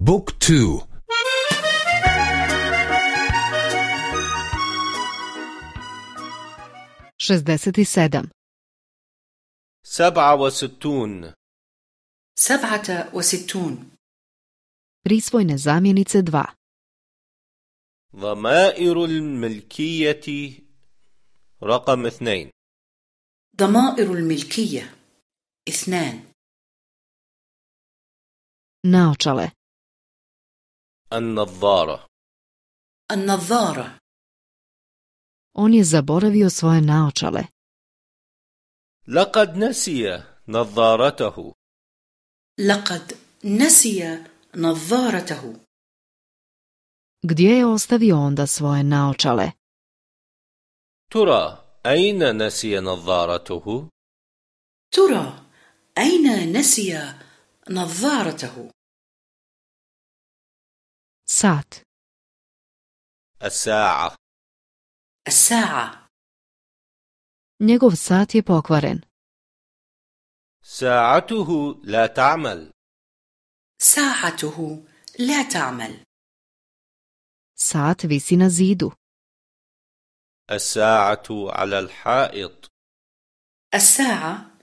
بوك تو. šezdeset sedam سبعة وستون. سبعة وستون. Prisvojne zamjenice 2 ضمائر الملكية. رقم اثنين. ضمائر الملكية. اثنان. Naočale. النظارة النظارة On je zaboravio svoje naočale. لقد نسي نظارته لقد نسي نظارته Gdje je ostavio onda svoje naočale? ترى أين نسي نظارته؟ ترى أين نسي نظارته Sat. الساعة الساعة Njegov sat je pokvaren. ساعته لا تعمل ساعته لا تعمل Sat visi na zidu. الساعة على الحائط الساعة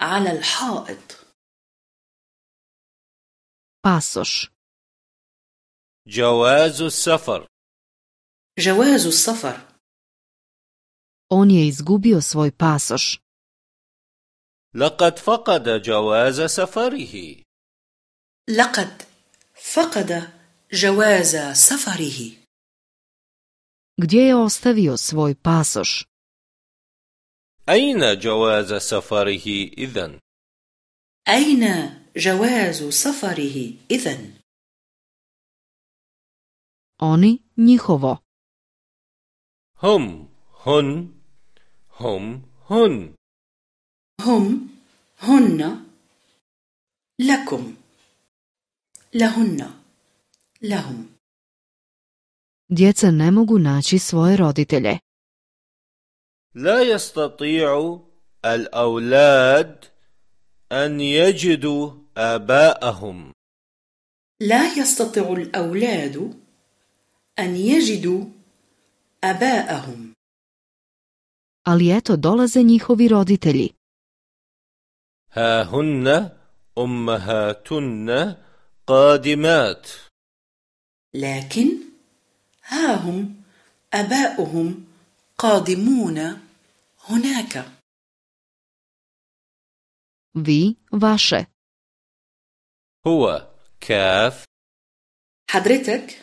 على الحائط Pasoš. جواز السفر جواز السفر On je izgubio svoj pasoš. لقد فقد جواز سفره لقد فقد جواز سفره Gdje je ostavio svoj pasoš? أين جواز سفره إذن؟ أين جواز سفره إذن؟ Oni, njihovo. هم هن هم هن هم هن لكم لهن لهم Djeca ne mogu naći svoje roditelje. لا يستطيع الأولاد أن يجدوا آباءهم لا يستطيع الأولاد أن يجدوا أباءهم Ali eto dolaze njihovi roditelji. ها هن أمهاتن قادمات لكن ها هم أباؤهم قادمون هناك Vi, vaše. هو كاف حضرتك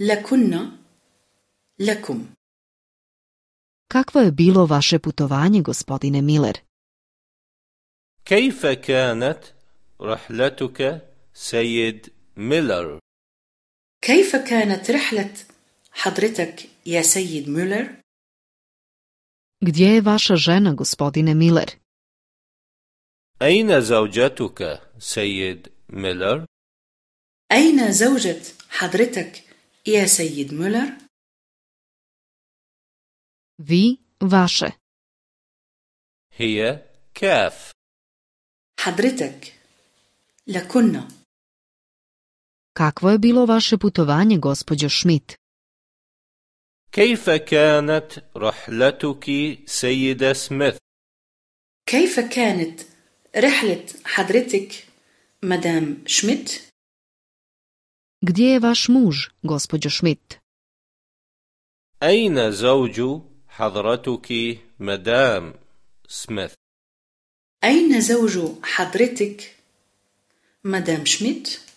لكن لكم Kakvo je bilo vaše putovanje, gospodine Miller? كيف كانت رحلتك سيد ميلر كيف كانت رحلة حضرتك يا سيد ميلر؟ Gdje je vaša žena, gospodine Miller? أين زوجتك سيد ميلر أين زوجة حضرتك يا سيد ميلر؟ Vi, vaše. هي كاف حضرتك لكن Kakvo je bilo vaše putovanje, gospođo Schmidt? كيف كانت رحلتك سيدة سميث كيف كانت رحلة حضرتك مدام شميت؟ Gdje je vaš muž, gospođo Schmidt? أين زوج حضرتك مدام سميث أين زوج حضرتك مدام شميت؟